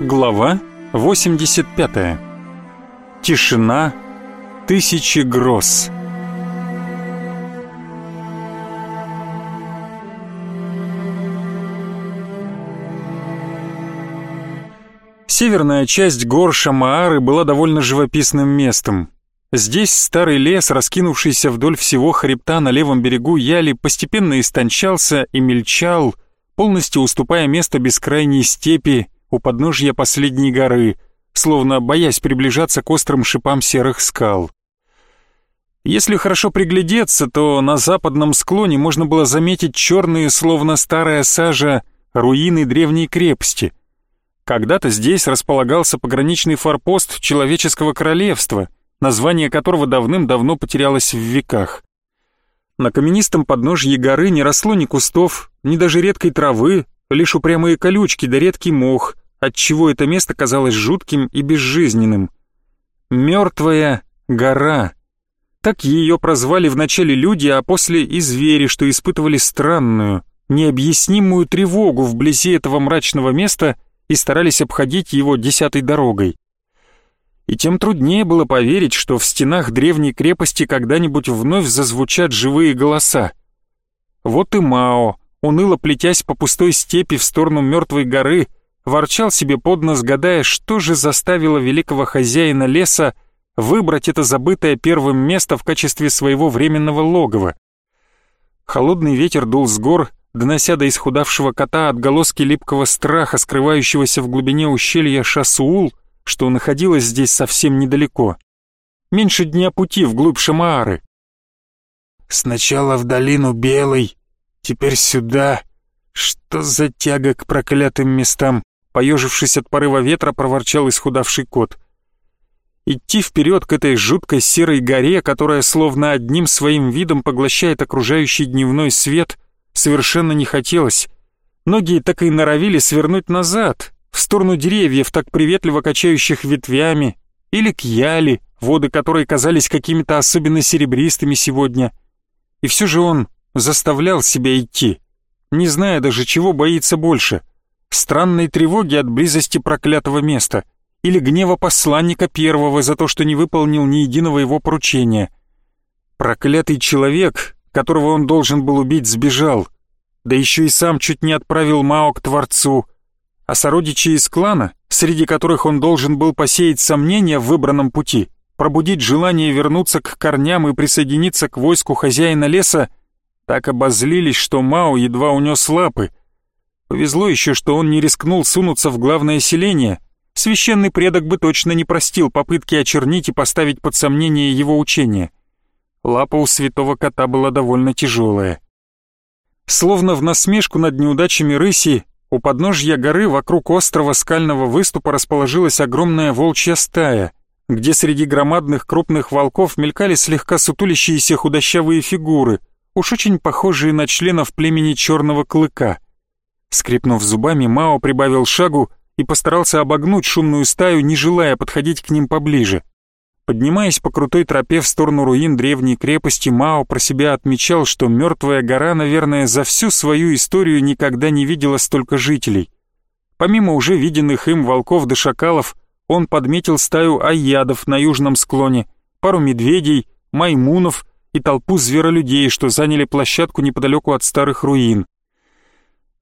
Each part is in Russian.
Глава 85. Тишина тысячи гроз. Северная часть гор Шамаары была довольно живописным местом. Здесь старый лес, раскинувшийся вдоль всего хребта на левом берегу Яли, постепенно истончался и мельчал, полностью уступая место бескрайней степи у подножья последней горы, словно боясь приближаться к острым шипам серых скал. Если хорошо приглядеться, то на западном склоне можно было заметить черные, словно старая сажа, руины древней крепости. Когда-то здесь располагался пограничный форпост человеческого королевства, название которого давным-давно потерялось в веках. На каменистом подножье горы не росло ни кустов, ни даже редкой травы, лишь упрямые колючки да редкий мох, отчего это место казалось жутким и безжизненным. Мертвая гора. Так ее прозвали вначале люди, а после и звери, что испытывали странную, необъяснимую тревогу вблизи этого мрачного места и старались обходить его десятой дорогой. И тем труднее было поверить, что в стенах древней крепости когда-нибудь вновь зазвучат живые голоса. Вот и Мао, уныло плетясь по пустой степи в сторону мертвой горы, ворчал себе под нос, гадая, что же заставило великого хозяина леса выбрать это забытое первым место в качестве своего временного логова. Холодный ветер дул с гор, донося до исхудавшего кота отголоски липкого страха, скрывающегося в глубине ущелья Шасуул, что находилось здесь совсем недалеко. Меньше дня пути вглубь Шамаары. «Сначала в долину Белой, теперь сюда. Что за тяга к проклятым местам?» Поежившись от порыва ветра, проворчал исхудавший кот. Идти вперед к этой жуткой серой горе, которая словно одним своим видом поглощает окружающий дневной свет, совершенно не хотелось. Ноги так и норовили свернуть назад, в сторону деревьев, так приветливо качающих ветвями, или к яли, воды которой казались какими-то особенно серебристыми сегодня. И все же он заставлял себя идти, не зная даже, чего боится больше — странной тревоги от близости проклятого места или гнева посланника первого за то, что не выполнил ни единого его поручения. Проклятый человек, которого он должен был убить, сбежал, да еще и сам чуть не отправил Мао к Творцу, а сородичи из клана, среди которых он должен был посеять сомнения в выбранном пути, пробудить желание вернуться к корням и присоединиться к войску хозяина леса, так обозлились, что Мао едва унес лапы — Повезло еще, что он не рискнул сунуться в главное селение. Священный предок бы точно не простил попытки очернить и поставить под сомнение его учение. Лапа у святого кота была довольно тяжелая. Словно в насмешку над неудачами рыси, у подножья горы вокруг острова скального выступа расположилась огромная волчья стая, где среди громадных крупных волков мелькали слегка сутулящиеся худощавые фигуры, уж очень похожие на членов племени черного клыка — Скрипнув зубами, Мао прибавил шагу и постарался обогнуть шумную стаю, не желая подходить к ним поближе. Поднимаясь по крутой тропе в сторону руин древней крепости, Мао про себя отмечал, что мертвая гора, наверное, за всю свою историю никогда не видела столько жителей. Помимо уже виденных им волков да шакалов, он подметил стаю аядов на южном склоне, пару медведей, маймунов и толпу зверолюдей, что заняли площадку неподалеку от старых руин.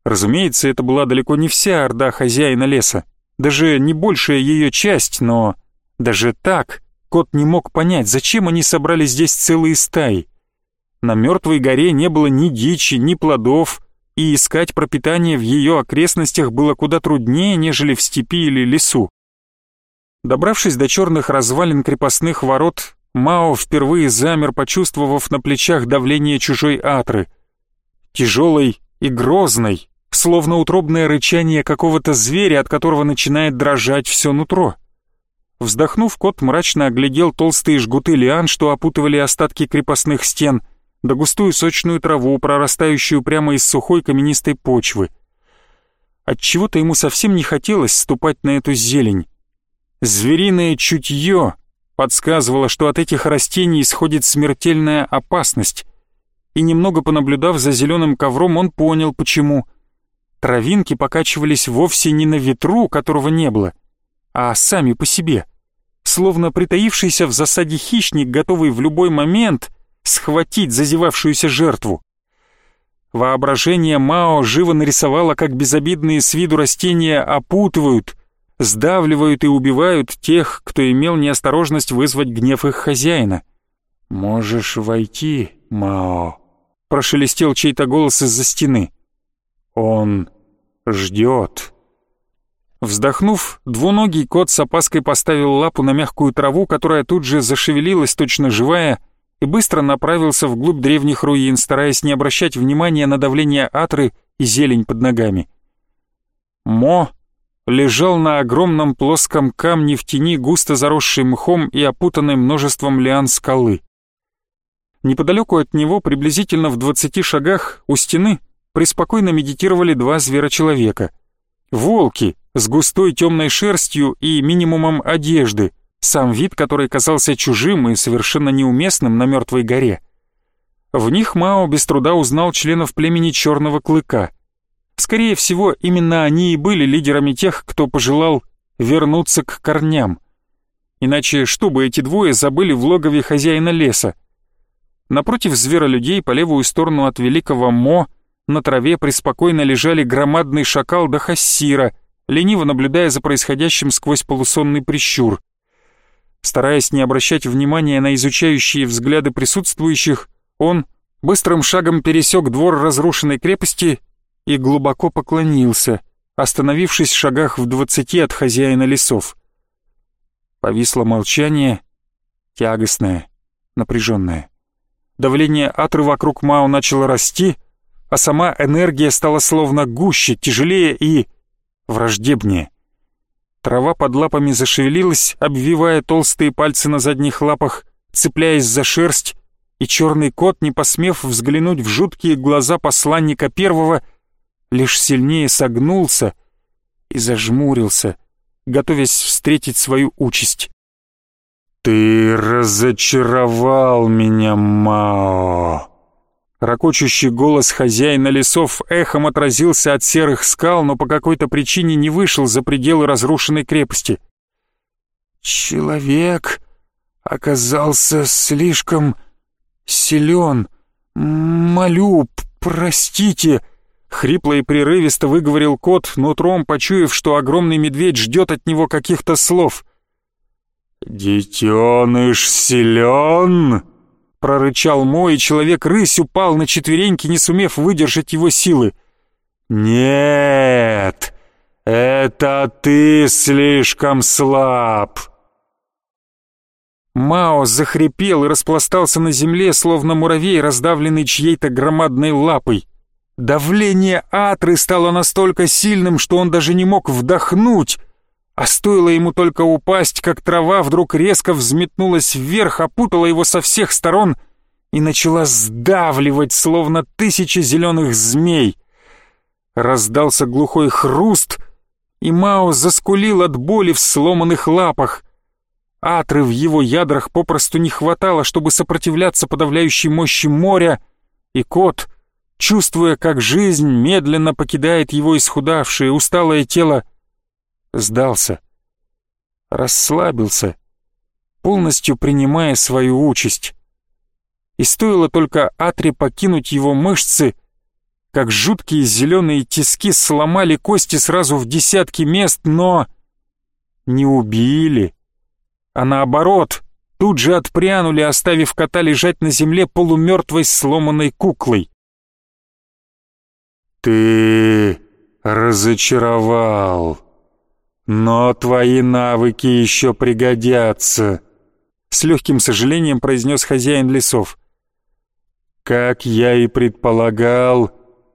Разумеется, это была далеко не вся орда хозяина леса, даже не большая ее часть, но даже так кот не мог понять, зачем они собрали здесь целые стаи. На мертвой горе не было ни дичи, ни плодов, и искать пропитание в ее окрестностях было куда труднее, нежели в степи или лесу. Добравшись до черных развалин крепостных ворот, Мао впервые замер, почувствовав на плечах давление чужой атры. Тяжелой и грозной, словно утробное рычание какого-то зверя, от которого начинает дрожать все нутро. Вздохнув, кот мрачно оглядел толстые жгуты лиан, что опутывали остатки крепостных стен, да густую сочную траву, прорастающую прямо из сухой каменистой почвы. Отчего-то ему совсем не хотелось ступать на эту зелень. Звериное чутье подсказывало, что от этих растений исходит смертельная опасность, и немного понаблюдав за зеленым ковром, он понял, почему — Травинки покачивались вовсе не на ветру, которого не было, а сами по себе, словно притаившийся в засаде хищник, готовый в любой момент схватить зазевавшуюся жертву. Воображение Мао живо нарисовало, как безобидные с виду растения опутывают, сдавливают и убивают тех, кто имел неосторожность вызвать гнев их хозяина. «Можешь войти, Мао», — прошелестел чей-то голос из-за стены. «Он ждет». Вздохнув, двуногий кот с опаской поставил лапу на мягкую траву, которая тут же зашевелилась, точно живая, и быстро направился вглубь древних руин, стараясь не обращать внимания на давление атры и зелень под ногами. Мо лежал на огромном плоском камне в тени, густо заросшей мхом и опутанной множеством лиан скалы. Неподалеку от него, приблизительно в двадцати шагах, у стены, преспокойно медитировали два зверочеловека. Волки с густой темной шерстью и минимумом одежды, сам вид который казался чужим и совершенно неуместным на мертвой горе. В них Мао без труда узнал членов племени Черного Клыка. Скорее всего, именно они и были лидерами тех, кто пожелал вернуться к корням. Иначе что бы эти двое забыли в логове хозяина леса? Напротив зверолюдей по левую сторону от великого Мо на траве преспокойно лежали громадный шакал да хассира, лениво наблюдая за происходящим сквозь полусонный прищур. Стараясь не обращать внимания на изучающие взгляды присутствующих, он быстрым шагом пересек двор разрушенной крепости и глубоко поклонился, остановившись в шагах в двадцати от хозяина лесов. Повисло молчание, тягостное, напряженное. Давление атры вокруг Мао начало расти, а сама энергия стала словно гуще, тяжелее и враждебнее. Трава под лапами зашевелилась, обвивая толстые пальцы на задних лапах, цепляясь за шерсть, и черный кот, не посмев взглянуть в жуткие глаза посланника первого, лишь сильнее согнулся и зажмурился, готовясь встретить свою участь. «Ты разочаровал меня, Мао!» Рокочущий голос хозяина лесов эхом отразился от серых скал, но по какой-то причине не вышел за пределы разрушенной крепости. «Человек оказался слишком силен. Молю, простите!» Хрипло и прерывисто выговорил кот, нутром почуяв, что огромный медведь ждет от него каких-то слов. «Детеныш силен?» Прорычал мой, и человек-рысь упал на четвереньки, не сумев выдержать его силы. «Нет, это ты слишком слаб!» Мао захрипел и распластался на земле, словно муравей, раздавленный чьей-то громадной лапой. Давление атры стало настолько сильным, что он даже не мог вдохнуть, а стоило ему только упасть, как трава вдруг резко взметнулась вверх, опутала его со всех сторон и начала сдавливать, словно тысячи зеленых змей. Раздался глухой хруст, и Мао заскулил от боли в сломанных лапах. Атры в его ядрах попросту не хватало, чтобы сопротивляться подавляющей мощи моря, и кот — чувствуя, как жизнь медленно покидает его исхудавшее, усталое тело, сдался, расслабился, полностью принимая свою участь. И стоило только Атре покинуть его мышцы, как жуткие зеленые тиски сломали кости сразу в десятки мест, но не убили, а наоборот, тут же отпрянули, оставив кота лежать на земле полумертвой сломанной куклой. «Ты разочаровал, но твои навыки еще пригодятся», — с легким сожалением произнес хозяин лесов. «Как я и предполагал,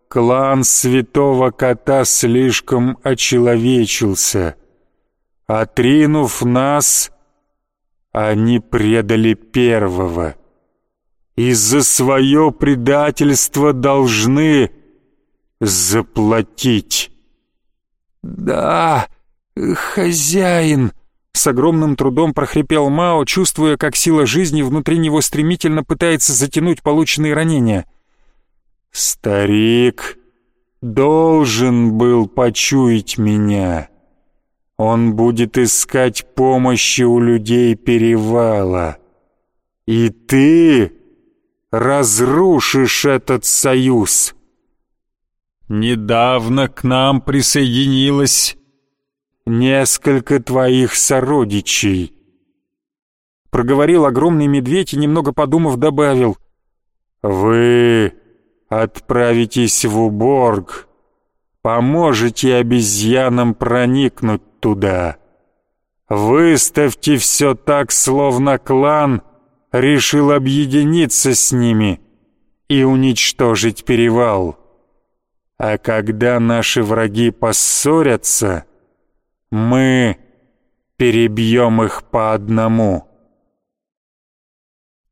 клан Святого Кота слишком очеловечился. Отринув нас, они предали первого. И за свое предательство должны заплатить. «Да, хозяин!» С огромным трудом прохрипел Мао, чувствуя, как сила жизни внутри него стремительно пытается затянуть полученные ранения. «Старик, должен был почуять меня. Он будет искать помощи у людей перевала. И ты разрушишь этот союз. Недавно к нам присоединилось несколько твоих сородичей. Проговорил огромный медведь и, немного подумав, добавил. Вы отправитесь в Уборг, поможете обезьянам проникнуть туда. Выставьте все так, словно клан решил объединиться с ними и уничтожить перевал. А когда наши враги поссорятся, мы перебьем их по одному.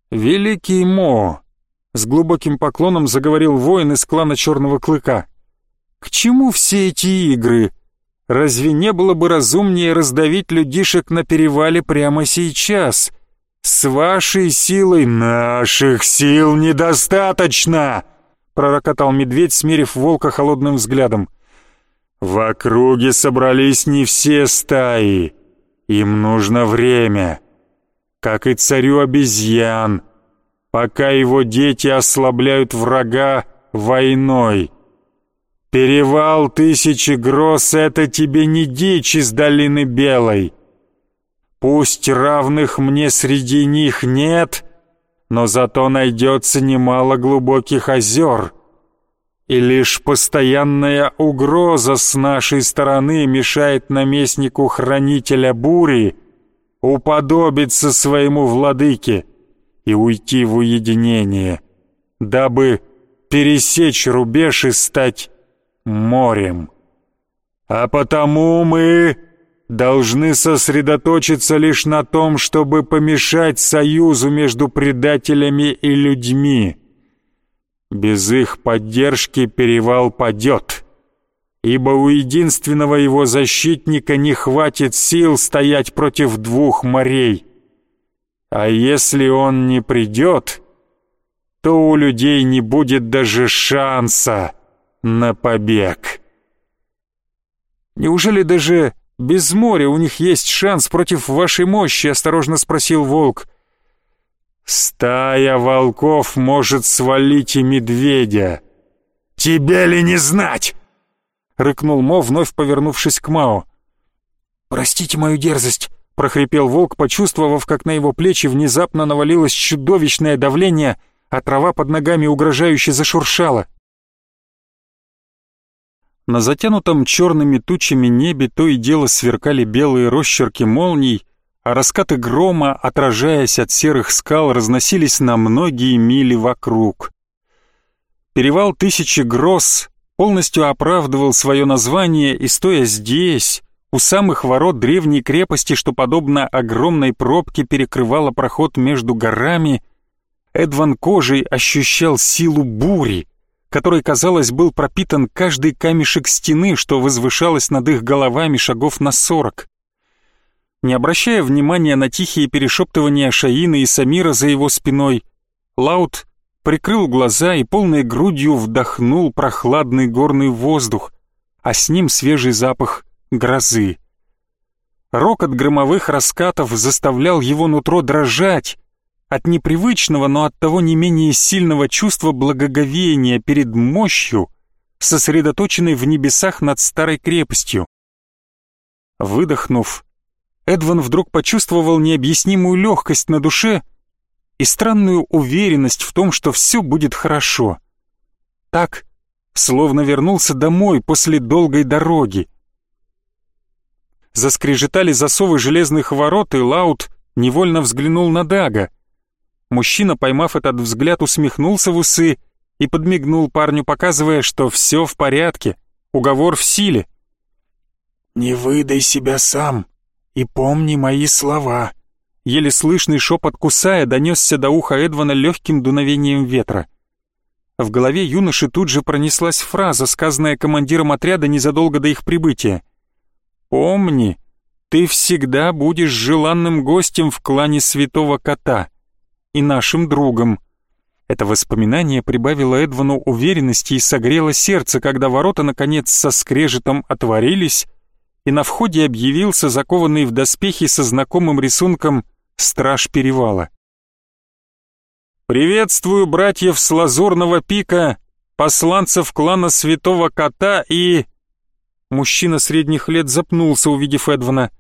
«Великий Мо!» — с глубоким поклоном заговорил воин из клана Черного Клыка. «К чему все эти игры? Разве не было бы разумнее раздавить людишек на перевале прямо сейчас? С вашей силой наших сил недостаточно!» — пророкотал медведь, смерив волка холодным взглядом. В округе собрались не все стаи. Им нужно время. Как и царю обезьян, пока его дети ослабляют врага войной. Перевал тысячи гроз — это тебе не дичь из долины Белой. Пусть равных мне среди них нет, но зато найдется немало глубоких озер — и лишь постоянная угроза с нашей стороны мешает наместнику хранителя бури уподобиться своему владыке и уйти в уединение, дабы пересечь рубеж и стать морем. А потому мы должны сосредоточиться лишь на том, чтобы помешать союзу между предателями и людьми. Без их поддержки перевал падет, ибо у единственного его защитника не хватит сил стоять против двух морей. А если он не придет, то у людей не будет даже шанса на побег. «Неужели даже без моря у них есть шанс против вашей мощи?» — осторожно спросил волк. Стая волков может свалить и медведя. Тебе ли не знать? Рыкнул Мо, вновь повернувшись к Мао. «Простите мою дерзость», — прохрипел волк, почувствовав, как на его плечи внезапно навалилось чудовищное давление, а трава под ногами угрожающе зашуршала. На затянутом черными тучами небе то и дело сверкали белые росчерки молний, а раскаты грома, отражаясь от серых скал, разносились на многие мили вокруг. Перевал Тысячи Гроз полностью оправдывал свое название и стоя здесь, у самых ворот древней крепости, что подобно огромной пробке перекрывала проход между горами, Эдван кожей ощущал силу бури, которой, казалось, был пропитан каждый камешек стены, что возвышалось над их головами шагов на сорок. Не обращая внимания на тихие перешептывания Шаины и Самира за его спиной, Лаут прикрыл глаза и полной грудью вдохнул прохладный горный воздух, а с ним свежий запах грозы. Рокот громовых раскатов заставлял его нутро дрожать от непривычного, но от того не менее сильного чувства благоговения перед мощью, сосредоточенной в небесах над старой крепостью. Выдохнув, Эдван вдруг почувствовал необъяснимую легкость на душе и странную уверенность в том, что все будет хорошо. Так, словно вернулся домой после долгой дороги. Заскрежетали засовы железных ворот, и Лаут невольно взглянул на Дага. Мужчина, поймав этот взгляд, усмехнулся в усы и подмигнул парню, показывая, что все в порядке, уговор в силе. «Не выдай себя сам», и помни мои слова». Еле слышный шепот кусая донесся до уха Эдвана легким дуновением ветра. В голове юноши тут же пронеслась фраза, сказанная командиром отряда незадолго до их прибытия. «Помни, ты всегда будешь желанным гостем в клане Святого Кота и нашим другом. Это воспоминание прибавило Эдвану уверенности и согрело сердце, когда ворота наконец со скрежетом отворились, и на входе объявился закованный в доспехи со знакомым рисунком страж перевала. «Приветствую братьев с Лазурного пика, посланцев клана Святого Кота и...» Мужчина средних лет запнулся, увидев Эдвана.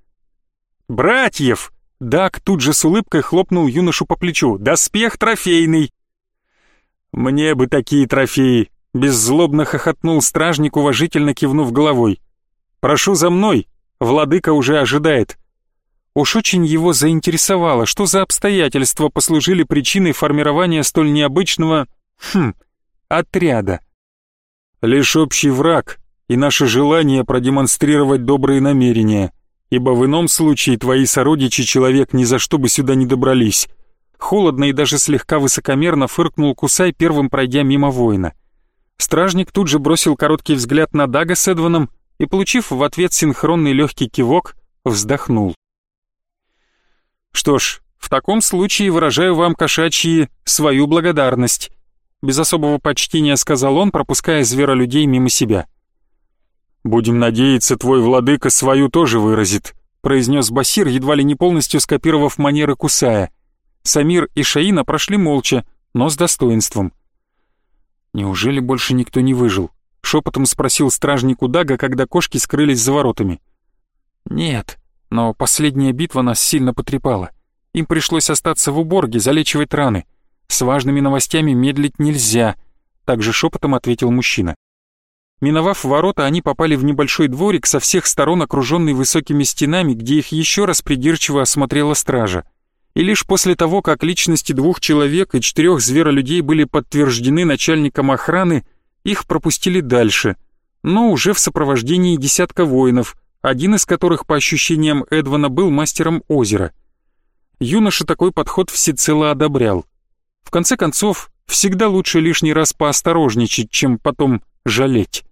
«Братьев!» Дак тут же с улыбкой хлопнул юношу по плечу. «Доспех трофейный!» «Мне бы такие трофеи!» Беззлобно хохотнул стражник, уважительно кивнув головой. «Прошу за мной, владыка уже ожидает». Уж очень его заинтересовало, что за обстоятельства послужили причиной формирования столь необычного... Хм... отряда. Лишь общий враг и наше желание продемонстрировать добрые намерения, ибо в ином случае твои сородичи человек ни за что бы сюда не добрались. Холодно и даже слегка высокомерно фыркнул Кусай, первым пройдя мимо воина. Стражник тут же бросил короткий взгляд на Дага с Эдваном и, получив в ответ синхронный легкий кивок, вздохнул. «Что ж, в таком случае выражаю вам, кошачьи, свою благодарность», без особого почтения сказал он, пропуская зверолюдей мимо себя. «Будем надеяться, твой владыка свою тоже выразит», произнес Басир, едва ли не полностью скопировав манеры Кусая. Самир и Шаина прошли молча, но с достоинством. «Неужели больше никто не выжил?» — шепотом спросил стражник Удага, когда кошки скрылись за воротами. «Нет, но последняя битва нас сильно потрепала. Им пришлось остаться в уборге, залечивать раны. С важными новостями медлить нельзя», — также шепотом ответил мужчина. Миновав ворота, они попали в небольшой дворик со всех сторон, окруженный высокими стенами, где их еще раз придирчиво осмотрела стража и лишь после того, как личности двух человек и четырех зверолюдей были подтверждены начальником охраны, их пропустили дальше, но уже в сопровождении десятка воинов, один из которых, по ощущениям Эдвана, был мастером озера. Юноша такой подход всецело одобрял. В конце концов, всегда лучше лишний раз поосторожничать, чем потом жалеть.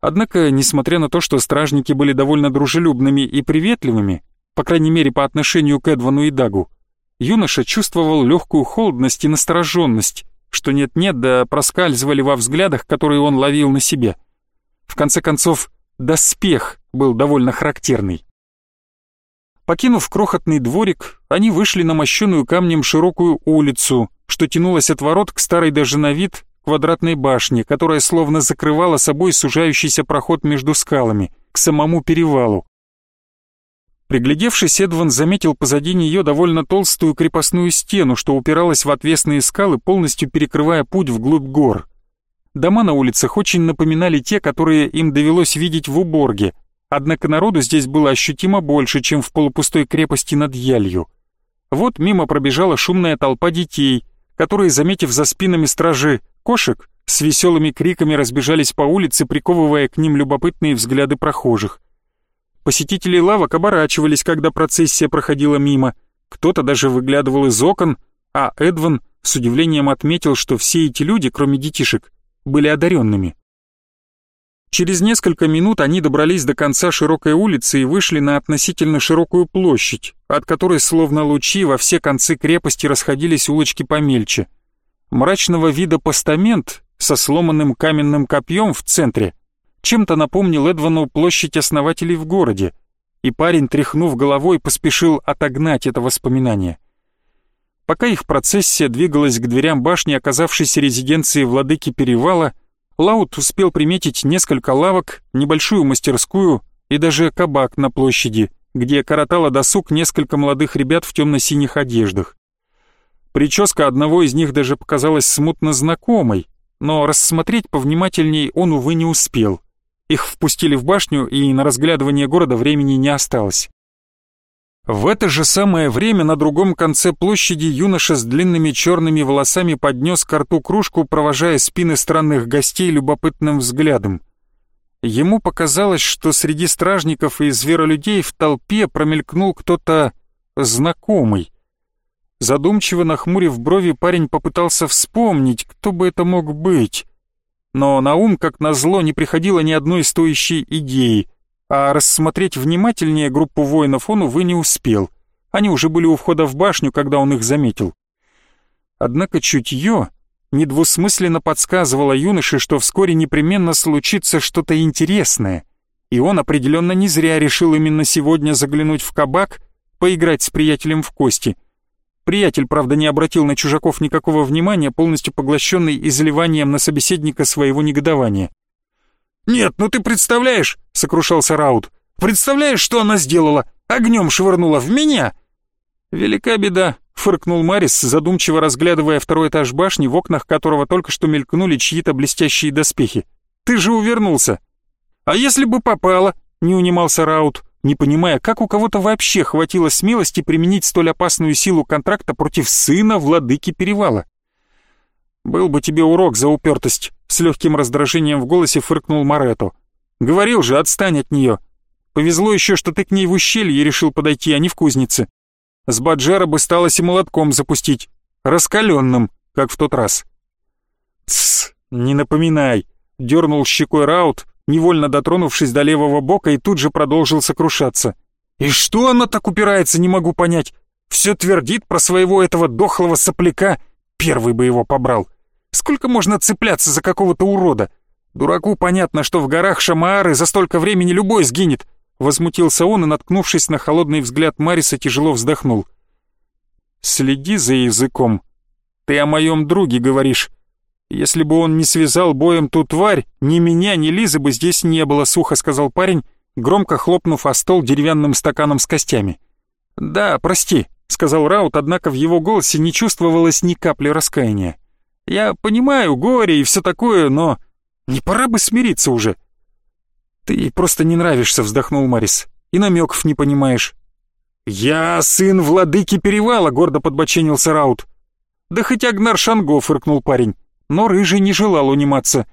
Однако, несмотря на то, что стражники были довольно дружелюбными и приветливыми, по крайней мере по отношению к Эдвану и Дагу, юноша чувствовал легкую холодность и настороженность, что нет-нет, да проскальзывали во взглядах, которые он ловил на себе. В конце концов, доспех был довольно характерный. Покинув крохотный дворик, они вышли на мощенную камнем широкую улицу, что тянулась от ворот к старой даже на вид квадратной башне, которая словно закрывала собой сужающийся проход между скалами, к самому перевалу. Приглядевшись, Эдван заметил позади нее довольно толстую крепостную стену, что упиралась в отвесные скалы, полностью перекрывая путь вглубь гор. Дома на улицах очень напоминали те, которые им довелось видеть в Уборге, однако народу здесь было ощутимо больше, чем в полупустой крепости над Ялью. Вот мимо пробежала шумная толпа детей, которые, заметив за спинами стражи кошек, с веселыми криками разбежались по улице, приковывая к ним любопытные взгляды прохожих. Посетители лавок оборачивались, когда процессия проходила мимо. Кто-то даже выглядывал из окон, а Эдван с удивлением отметил, что все эти люди, кроме детишек, были одаренными. Через несколько минут они добрались до конца широкой улицы и вышли на относительно широкую площадь, от которой словно лучи во все концы крепости расходились улочки помельче. Мрачного вида постамент со сломанным каменным копьем в центре чем-то напомнил Эдвану площадь основателей в городе, и парень, тряхнув головой, поспешил отогнать это воспоминание. Пока их процессия двигалась к дверям башни, оказавшейся резиденцией владыки Перевала, Лаут успел приметить несколько лавок, небольшую мастерскую и даже кабак на площади, где коротало досуг несколько молодых ребят в темно-синих одеждах. Прическа одного из них даже показалась смутно знакомой, но рассмотреть повнимательней он, увы, не успел. Их впустили в башню, и на разглядывание города времени не осталось. В это же самое время на другом конце площади юноша с длинными черными волосами поднес к рту кружку, провожая спины странных гостей любопытным взглядом. Ему показалось, что среди стражников и зверолюдей в толпе промелькнул кто-то знакомый. Задумчиво нахмурив брови, парень попытался вспомнить, кто бы это мог быть но на ум, как назло, не приходило ни одной стоящей идеи, а рассмотреть внимательнее группу воинов он, увы, не успел. Они уже были у входа в башню, когда он их заметил. Однако чутье недвусмысленно подсказывала юноше, что вскоре непременно случится что-то интересное, и он определенно не зря решил именно сегодня заглянуть в кабак, поиграть с приятелем в кости. Приятель, правда, не обратил на чужаков никакого внимания, полностью поглощенный изливанием на собеседника своего негодования. «Нет, ну ты представляешь!» — сокрушался Раут. «Представляешь, что она сделала? Огнем швырнула в меня!» «Велика беда», — фыркнул Марис, задумчиво разглядывая второй этаж башни, в окнах которого только что мелькнули чьи-то блестящие доспехи. «Ты же увернулся!» «А если бы попала?» — не унимался Раут, не понимая, как у кого-то вообще хватило смелости применить столь опасную силу контракта против сына владыки Перевала. «Был бы тебе урок за упертость», — с легким раздражением в голосе фыркнул Марето. «Говорил же, отстань от нее. Повезло еще, что ты к ней в ущелье решил подойти, а не в кузнице. С Баджара бы сталось и молотком запустить, раскаленным, как в тот раз». «Тссс, не напоминай», — дернул щекой Раут, невольно дотронувшись до левого бока и тут же продолжил сокрушаться. «И что она так упирается, не могу понять. Все твердит про своего этого дохлого сопляка, первый бы его побрал. Сколько можно цепляться за какого-то урода? Дураку понятно, что в горах Шамаары за столько времени любой сгинет. Возмутился он и, наткнувшись на холодный взгляд Мариса, тяжело вздохнул. «Следи за языком. Ты о моем друге говоришь. Если бы он не связал боем ту тварь, ни меня, ни Лизы бы здесь не было», — сухо сказал парень, громко хлопнув о стол деревянным стаканом с костями. «Да, прости», — сказал Раут, однако в его голосе не чувствовалось ни капли раскаяния. Я понимаю горе и все такое, но не пора бы смириться уже. Ты просто не нравишься, вздохнул Марис. И намеков не понимаешь. Я сын владыки перевала, гордо подбоченился Раут. Да хоть Агнар Шанго, фыркнул парень. Но рыжий не желал униматься.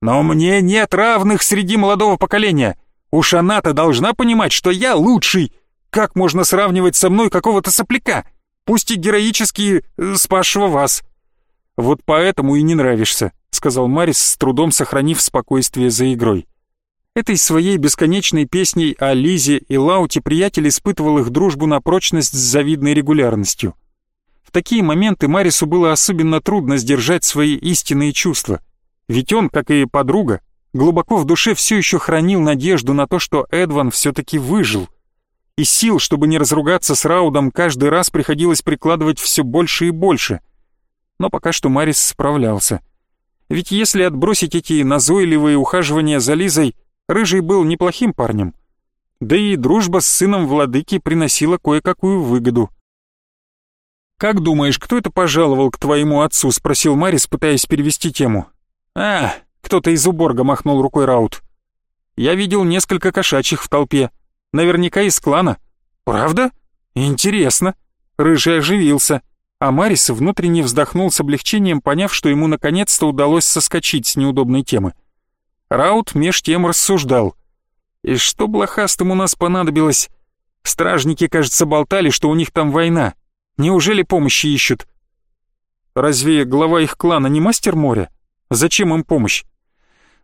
Но мне нет равных среди молодого поколения. Уж она-то должна понимать, что я лучший. Как можно сравнивать со мной какого-то сопляка? Пусть и героически э, спасшего вас. «Вот поэтому и не нравишься», — сказал Марис, с трудом сохранив спокойствие за игрой. Этой своей бесконечной песней о Лизе и Лауте приятель испытывал их дружбу на прочность с завидной регулярностью. В такие моменты Марису было особенно трудно сдержать свои истинные чувства, ведь он, как и подруга, глубоко в душе все еще хранил надежду на то, что Эдван все-таки выжил. И сил, чтобы не разругаться с Раудом, каждый раз приходилось прикладывать все больше и больше — но пока что Марис справлялся. Ведь если отбросить эти назойливые ухаживания за Лизой, Рыжий был неплохим парнем. Да и дружба с сыном владыки приносила кое-какую выгоду. «Как думаешь, кто это пожаловал к твоему отцу?» — спросил Марис, пытаясь перевести тему. «А, кто-то из уборга махнул рукой Раут. Я видел несколько кошачьих в толпе. Наверняка из клана. Правда? Интересно». Рыжий оживился а Марис внутренне вздохнул с облегчением, поняв, что ему наконец-то удалось соскочить с неудобной темы. Раут меж тем рассуждал. «И что блохастым у нас понадобилось? Стражники, кажется, болтали, что у них там война. Неужели помощи ищут?» «Разве глава их клана не мастер моря? Зачем им помощь?»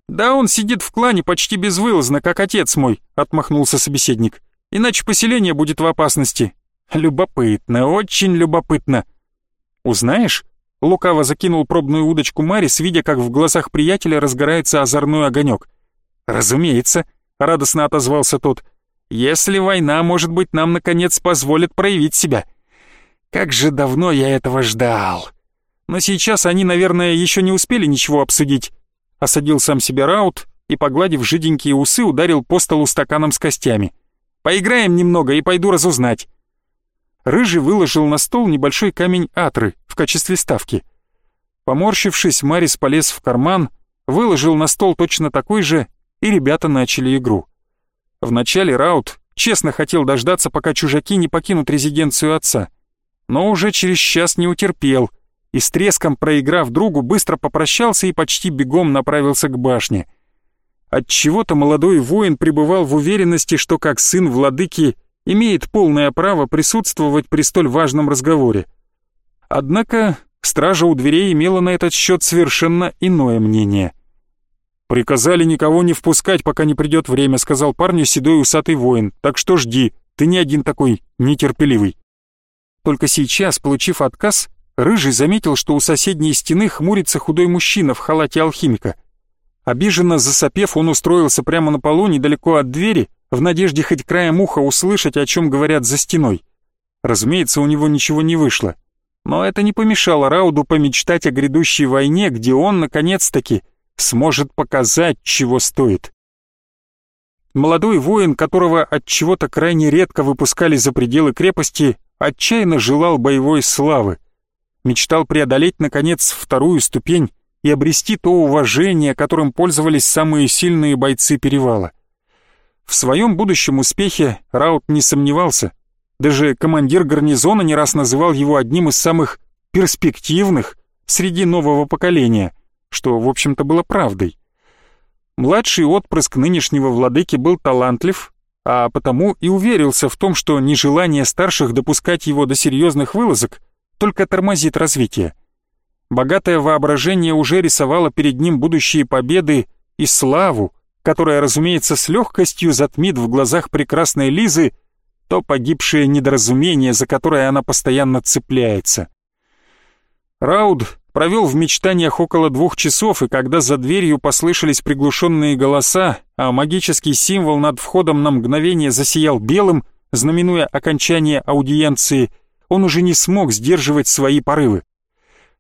«Да он сидит в клане почти безвылазно, как отец мой», — отмахнулся собеседник. «Иначе поселение будет в опасности. Любопытно, очень любопытно». «Узнаешь?» Лукаво закинул пробную удочку Марис, видя, как в глазах приятеля разгорается озорной огонек. «Разумеется», — радостно отозвался тот. «Если война, может быть, нам, наконец, позволит проявить себя. Как же давно я этого ждал. Но сейчас они, наверное, еще не успели ничего обсудить». Осадил сам себя Раут и, погладив жиденькие усы, ударил по столу стаканом с костями. «Поиграем немного и пойду разузнать». Рыжий выложил на стол небольшой камень атры в качестве ставки. Поморщившись, Марис полез в карман, выложил на стол точно такой же, и ребята начали игру. Вначале Раут честно хотел дождаться, пока чужаки не покинут резиденцию отца, но уже через час не утерпел и с треском проиграв другу, быстро попрощался и почти бегом направился к башне. Отчего-то молодой воин пребывал в уверенности, что как сын владыки имеет полное право присутствовать при столь важном разговоре. Однако стража у дверей имела на этот счет совершенно иное мнение. «Приказали никого не впускать, пока не придет время», — сказал парню седой усатый воин, «так что жди, ты не один такой нетерпеливый». Только сейчас, получив отказ, Рыжий заметил, что у соседней стены хмурится худой мужчина в халате алхимика. Обиженно засопев, он устроился прямо на полу недалеко от двери, в надежде хоть краем уха услышать, о чем говорят за стеной. Разумеется, у него ничего не вышло. Но это не помешало Рауду помечтать о грядущей войне, где он, наконец-таки, сможет показать, чего стоит. Молодой воин, которого от чего-то крайне редко выпускали за пределы крепости, отчаянно желал боевой славы. Мечтал преодолеть, наконец, вторую ступень и обрести то уважение, которым пользовались самые сильные бойцы Перевала. В своем будущем успехе Раут не сомневался. Даже командир гарнизона не раз называл его одним из самых перспективных среди нового поколения, что, в общем-то, было правдой. Младший отпрыск нынешнего владыки был талантлив, а потому и уверился в том, что нежелание старших допускать его до серьезных вылазок только тормозит развитие. Богатое воображение уже рисовало перед ним будущие победы и славу, которая, разумеется, с легкостью затмит в глазах прекрасной Лизы то погибшее недоразумение, за которое она постоянно цепляется. Рауд провел в мечтаниях около двух часов, и когда за дверью послышались приглушенные голоса, а магический символ над входом на мгновение засиял белым, знаменуя окончание аудиенции, он уже не смог сдерживать свои порывы.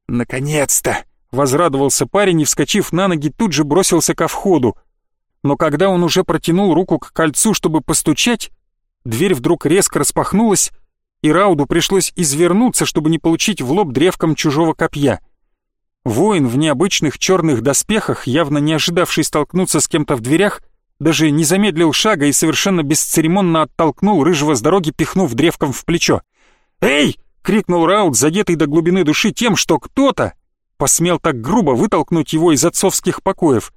«Наконец-то!» — возрадовался парень и, вскочив на ноги, тут же бросился ко входу. Но когда он уже протянул руку к кольцу, чтобы постучать, дверь вдруг резко распахнулась, и Рауду пришлось извернуться, чтобы не получить в лоб древком чужого копья. Воин в необычных черных доспехах, явно не ожидавший столкнуться с кем-то в дверях, даже не замедлил шага и совершенно бесцеремонно оттолкнул рыжего с дороги, пихнув древком в плечо. «Эй!» — крикнул Рауд, задетый до глубины души тем, что кто-то посмел так грубо вытолкнуть его из отцовских покоев.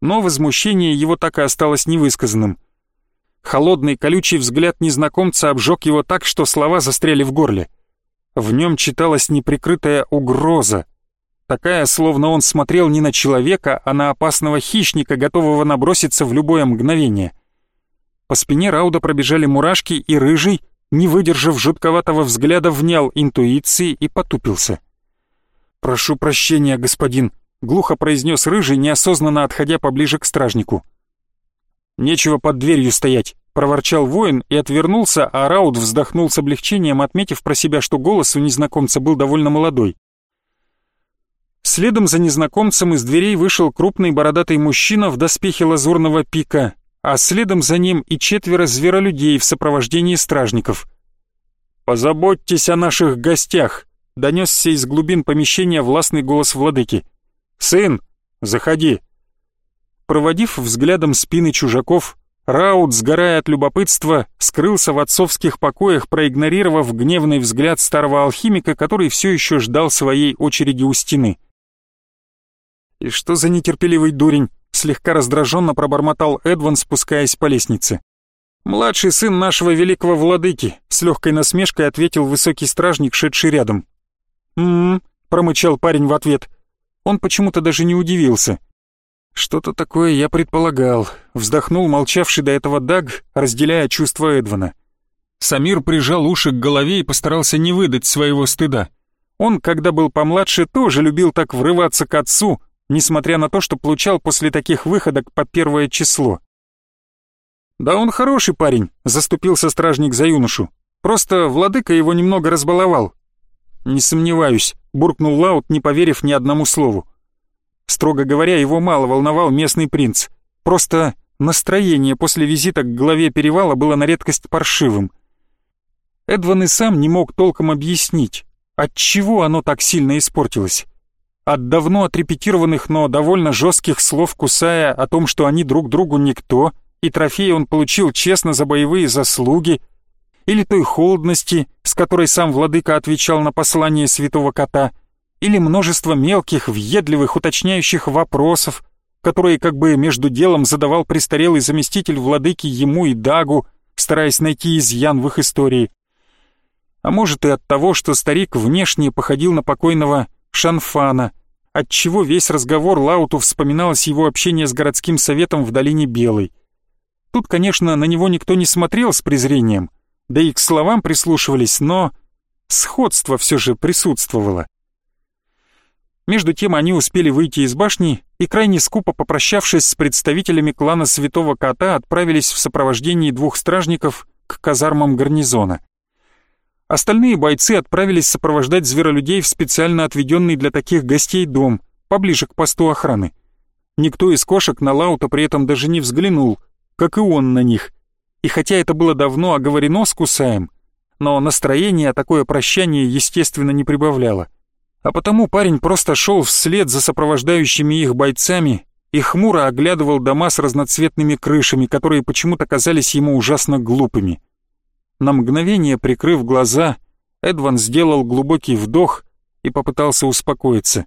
Но возмущение его так и осталось невысказанным. Холодный колючий взгляд незнакомца обжег его так, что слова застряли в горле. В нем читалась неприкрытая угроза. Такая, словно он смотрел не на человека, а на опасного хищника, готового наброситься в любое мгновение. По спине Рауда пробежали мурашки, и рыжий, не выдержав жутковатого взгляда, внял интуиции и потупился. «Прошу прощения, господин», — глухо произнес рыжий, неосознанно отходя поближе к стражнику. «Нечего под дверью стоять», — проворчал воин и отвернулся, а Рауд вздохнул с облегчением, отметив про себя, что голос у незнакомца был довольно молодой. Следом за незнакомцем из дверей вышел крупный бородатый мужчина в доспехе лазурного пика, а следом за ним и четверо зверолюдей в сопровождении стражников. «Позаботьтесь о наших гостях», — донесся из глубин помещения властный голос владыки. «Сын, заходи». Проводив взглядом спины чужаков, Раут, сгорая от любопытства, скрылся в отцовских покоях, проигнорировав гневный взгляд старого алхимика, который все еще ждал своей очереди у стены. «И что за нетерпеливый дурень?» — слегка раздраженно пробормотал Эдван, спускаясь по лестнице. «Младший сын нашего великого владыки», — с легкой насмешкой ответил высокий стражник, шедший рядом. «М-м-м», промычал парень в ответ. Он почему-то даже не удивился. «Что-то такое я предполагал», — вздохнул молчавший до этого Даг, разделяя чувства Эдвана. Самир прижал уши к голове и постарался не выдать своего стыда. Он, когда был помладше, тоже любил так врываться к отцу, несмотря на то, что получал после таких выходок по первое число. «Да он хороший парень», — заступился стражник за юношу. «Просто владыка его немного разбаловал». «Не сомневаюсь», — буркнул Лаут, не поверив ни одному слову. Строго говоря, его мало волновал местный принц. Просто настроение после визита к главе перевала было на редкость паршивым. Эдван и сам не мог толком объяснить, от чего оно так сильно испортилось. От давно отрепетированных, но довольно жестких слов Кусая о том, что они друг другу никто, и трофеи он получил честно за боевые заслуги, или той холодности, с которой сам владыка отвечал на послание святого кота — или множество мелких, въедливых, уточняющих вопросов, которые как бы между делом задавал престарелый заместитель владыки ему и Дагу, стараясь найти изъян в их истории. А может и от того, что старик внешне походил на покойного Шанфана, отчего весь разговор Лауту вспоминалось его общение с городским советом в долине Белой. Тут, конечно, на него никто не смотрел с презрением, да и к словам прислушивались, но сходство все же присутствовало. Между тем они успели выйти из башни и, крайне скупо попрощавшись с представителями клана Святого Кота, отправились в сопровождении двух стражников к казармам гарнизона. Остальные бойцы отправились сопровождать зверолюдей в специально отведенный для таких гостей дом, поближе к посту охраны. Никто из кошек на Лаута при этом даже не взглянул, как и он на них. И хотя это было давно оговорено с Кусаем, но настроение такое прощание, естественно, не прибавляло. А потому парень просто шел вслед за сопровождающими их бойцами и хмуро оглядывал дома с разноцветными крышами, которые почему-то казались ему ужасно глупыми. На мгновение прикрыв глаза, Эдван сделал глубокий вдох и попытался успокоиться.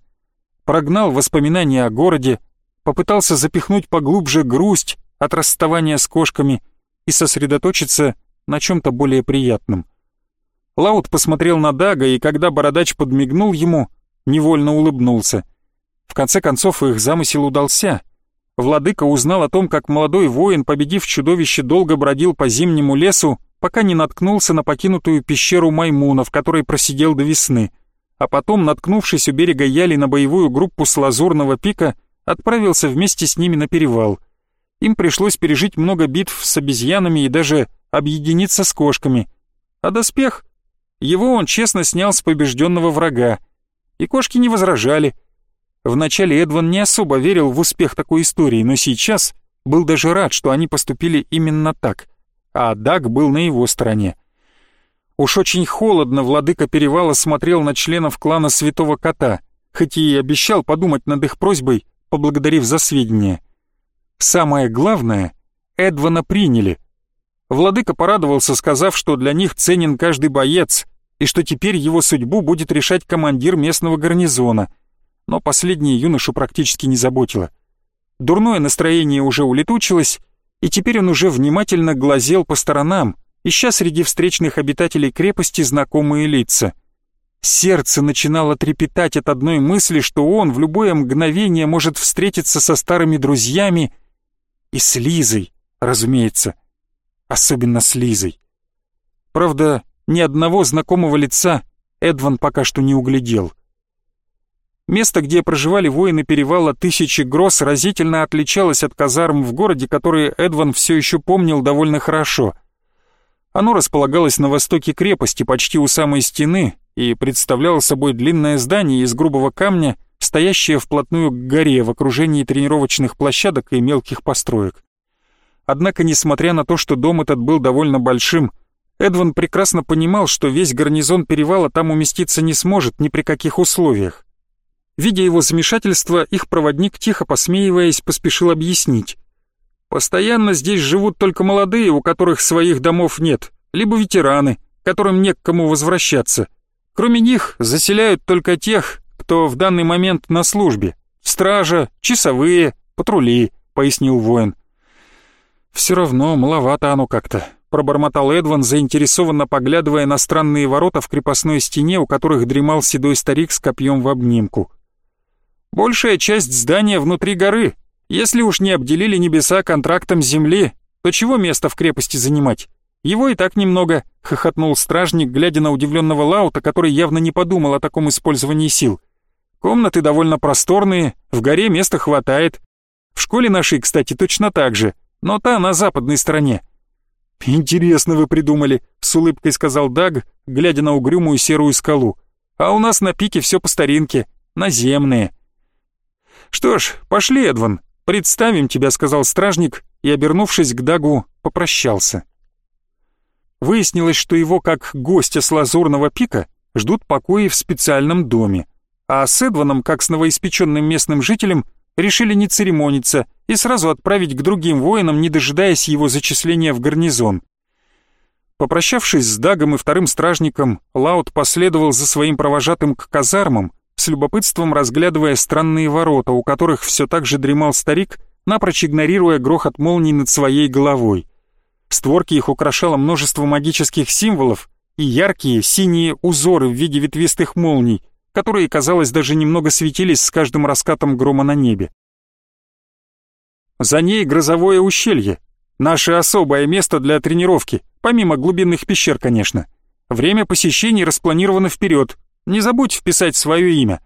Прогнал воспоминания о городе, попытался запихнуть поглубже грусть от расставания с кошками и сосредоточиться на чем-то более приятном. Лаут посмотрел на Дага, и когда бородач подмигнул ему, невольно улыбнулся. В конце концов, их замысел удался. Владыка узнал о том, как молодой воин, победив чудовище, долго бродил по зимнему лесу, пока не наткнулся на покинутую пещеру Маймуна, в которой просидел до весны, а потом, наткнувшись у берега Яли на боевую группу с Лазурного пика, отправился вместе с ними на перевал. Им пришлось пережить много битв с обезьянами и даже объединиться с кошками. А доспех? Его он честно снял с побежденного врага. И кошки не возражали. Вначале Эдван не особо верил в успех такой истории, но сейчас был даже рад, что они поступили именно так — а Даг был на его стороне. Уж очень холодно владыка Перевала смотрел на членов клана Святого Кота, хоть и обещал подумать над их просьбой, поблагодарив за сведения. Самое главное, Эдвана приняли. Владыка порадовался, сказав, что для них ценен каждый боец, и что теперь его судьбу будет решать командир местного гарнизона. Но последнее юношу практически не заботило. Дурное настроение уже улетучилось, и теперь он уже внимательно глазел по сторонам, ища среди встречных обитателей крепости знакомые лица. Сердце начинало трепетать от одной мысли, что он в любое мгновение может встретиться со старыми друзьями и с Лизой, разумеется, особенно с Лизой. Правда, ни одного знакомого лица Эдван пока что не углядел — Место, где проживали воины перевала Тысячи Гроз, разительно отличалось от казарм в городе, которые Эдван все еще помнил довольно хорошо. Оно располагалось на востоке крепости, почти у самой стены, и представляло собой длинное здание из грубого камня, стоящее вплотную к горе в окружении тренировочных площадок и мелких построек. Однако, несмотря на то, что дом этот был довольно большим, Эдван прекрасно понимал, что весь гарнизон перевала там уместиться не сможет ни при каких условиях. Видя его замешательство, их проводник, тихо посмеиваясь, поспешил объяснить. «Постоянно здесь живут только молодые, у которых своих домов нет, либо ветераны, которым не к кому возвращаться. Кроме них заселяют только тех, кто в данный момент на службе. Стража, часовые, патрули», — пояснил воин. «Все равно маловато оно как-то», — пробормотал Эдван, заинтересованно поглядывая на странные ворота в крепостной стене, у которых дремал седой старик с копьем в обнимку. Большая часть здания внутри горы. Если уж не обделили небеса контрактом земли, то чего место в крепости занимать? Его и так немного, хохотнул стражник, глядя на удивленного Лаута, который явно не подумал о таком использовании сил. Комнаты довольно просторные, в горе места хватает. В школе нашей, кстати, точно так же, но та на западной стороне. «Интересно вы придумали», — с улыбкой сказал Даг, глядя на угрюмую серую скалу. «А у нас на пике все по старинке, наземные». «Что ж, пошли, Эдван, представим тебя», — сказал стражник и, обернувшись к Дагу, попрощался. Выяснилось, что его, как гостя с Лазурного пика, ждут покои в специальном доме, а с Эдваном, как с новоиспеченным местным жителем, решили не церемониться и сразу отправить к другим воинам, не дожидаясь его зачисления в гарнизон. Попрощавшись с Дагом и вторым стражником, Лаут последовал за своим провожатым к казармам, с любопытством разглядывая странные ворота, у которых все так же дремал старик, напрочь игнорируя грохот молний над своей головой. Створки их украшало множество магических символов и яркие синие узоры в виде ветвистых молний, которые, казалось, даже немного светились с каждым раскатом грома на небе. За ней грозовое ущелье, наше особое место для тренировки, помимо глубинных пещер, конечно. Время посещений распланировано вперед. Не забудь вписать свое имя.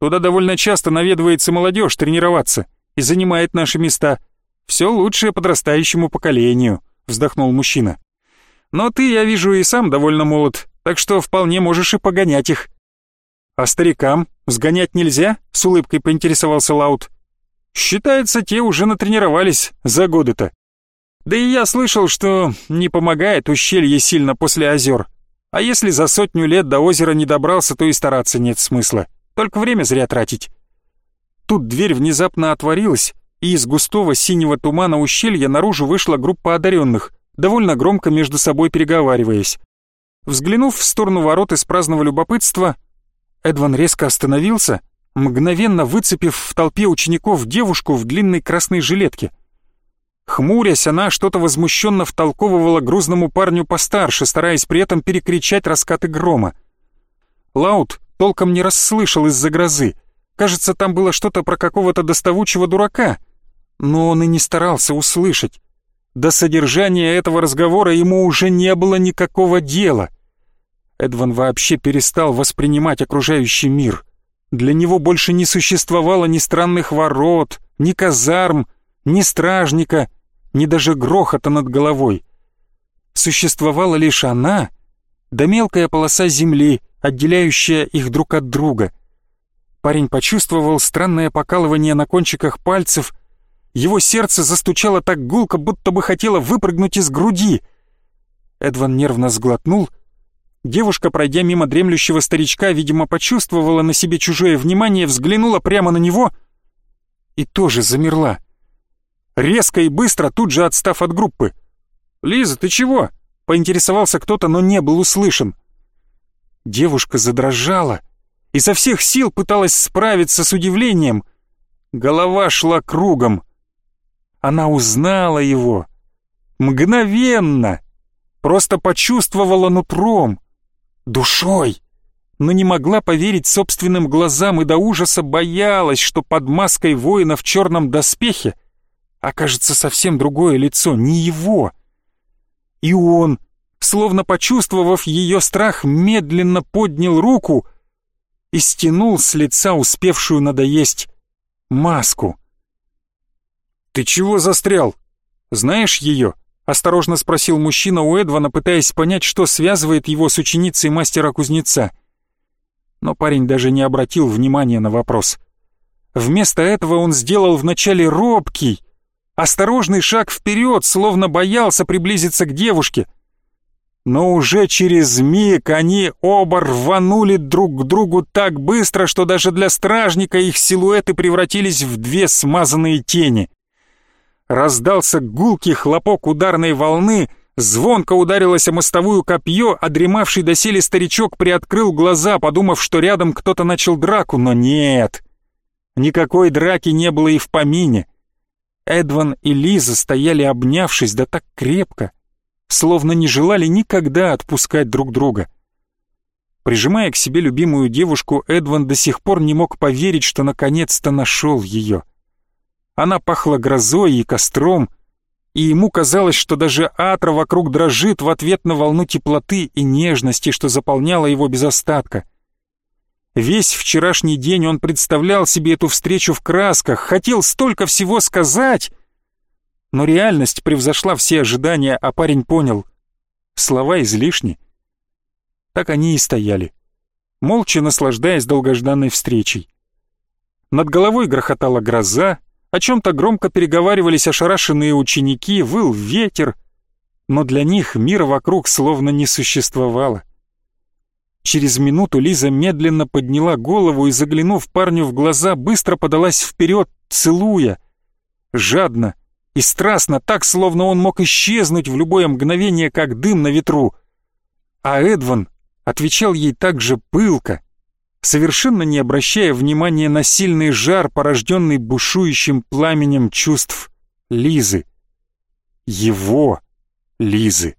Туда довольно часто наведывается молодежь тренироваться и занимает наши места. Все лучшее подрастающему поколению», — вздохнул мужчина. «Но ты, я вижу, и сам довольно молод, так что вполне можешь и погонять их». «А старикам сгонять нельзя?» — с улыбкой поинтересовался Лаут. «Считается, те уже натренировались за годы-то. Да и я слышал, что не помогает ущелье сильно после озер. А если за сотню лет до озера не добрался, то и стараться нет смысла. Только время зря тратить». Тут дверь внезапно отворилась, и из густого синего тумана ущелья наружу вышла группа одаренных, довольно громко между собой переговариваясь. Взглянув в сторону ворот из праздного любопытства, Эдван резко остановился, мгновенно выцепив в толпе учеников девушку в длинной красной жилетке. Хмурясь, она что-то возмущенно втолковывала грузному парню постарше, стараясь при этом перекричать раскаты грома. Лаут толком не расслышал из-за грозы. Кажется, там было что-то про какого-то доставучего дурака, но он и не старался услышать. До содержания этого разговора ему уже не было никакого дела. Эдван вообще перестал воспринимать окружающий мир. Для него больше не существовало ни странных ворот, ни казарм, ни стражника, ни даже грохота над головой. Существовала лишь она, да мелкая полоса земли, отделяющая их друг от друга. Парень почувствовал странное покалывание на кончиках пальцев, его сердце застучало так гулко, будто бы хотело выпрыгнуть из груди. Эдван нервно сглотнул — Девушка, пройдя мимо дремлющего старичка, видимо, почувствовала на себе чужое внимание, взглянула прямо на него и тоже замерла. Резко и быстро, тут же отстав от группы. «Лиза, ты чего?» — поинтересовался кто-то, но не был услышан. Девушка задрожала, и со всех сил пыталась справиться с удивлением. Голова шла кругом. Она узнала его. Мгновенно. Просто почувствовала нутром душой, но не могла поверить собственным глазам и до ужаса боялась, что под маской воина в черном доспехе окажется совсем другое лицо, не его. И он, словно почувствовав ее страх, медленно поднял руку и стянул с лица успевшую надоесть маску. «Ты чего застрял? Знаешь ее?» — осторожно спросил мужчина у Эдвана, пытаясь понять, что связывает его с ученицей мастера-кузнеца. Но парень даже не обратил внимания на вопрос. Вместо этого он сделал вначале робкий, осторожный шаг вперед, словно боялся приблизиться к девушке. Но уже через миг они оба рванули друг к другу так быстро, что даже для стражника их силуэты превратились в две смазанные тени — Раздался гулкий хлопок ударной волны, звонко ударилось о мостовую копье, а дремавший доселе старичок приоткрыл глаза, подумав, что рядом кто-то начал драку, но нет. Никакой драки не было и в помине. Эдван и Лиза стояли обнявшись, да так крепко, словно не желали никогда отпускать друг друга. Прижимая к себе любимую девушку, Эдван до сих пор не мог поверить, что наконец-то нашел ее. Она пахла грозой и костром, и ему казалось, что даже атра вокруг дрожит в ответ на волну теплоты и нежности, что заполняла его без остатка. Весь вчерашний день он представлял себе эту встречу в красках, хотел столько всего сказать, но реальность превзошла все ожидания, а парень понял — слова излишни. Так они и стояли, молча наслаждаясь долгожданной встречей. Над головой грохотала гроза, о чем-то громко переговаривались ошарашенные ученики, выл ветер, но для них мира вокруг словно не существовало. Через минуту Лиза медленно подняла голову и, заглянув парню в глаза, быстро подалась вперед, целуя. Жадно и страстно, так, словно он мог исчезнуть в любое мгновение, как дым на ветру. А Эдван отвечал ей так же пылко, совершенно не обращая внимания на сильный жар, порожденный бушующим пламенем чувств Лизы. Его Лизы.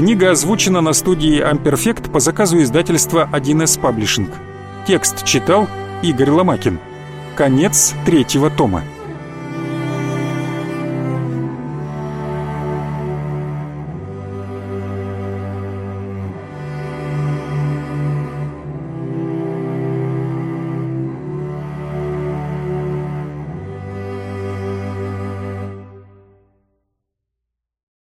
Книга озвучена на студии Amperfect по заказу издательства 1С Publishing. Текст читал Игорь Ломакин. Конец третьего тома.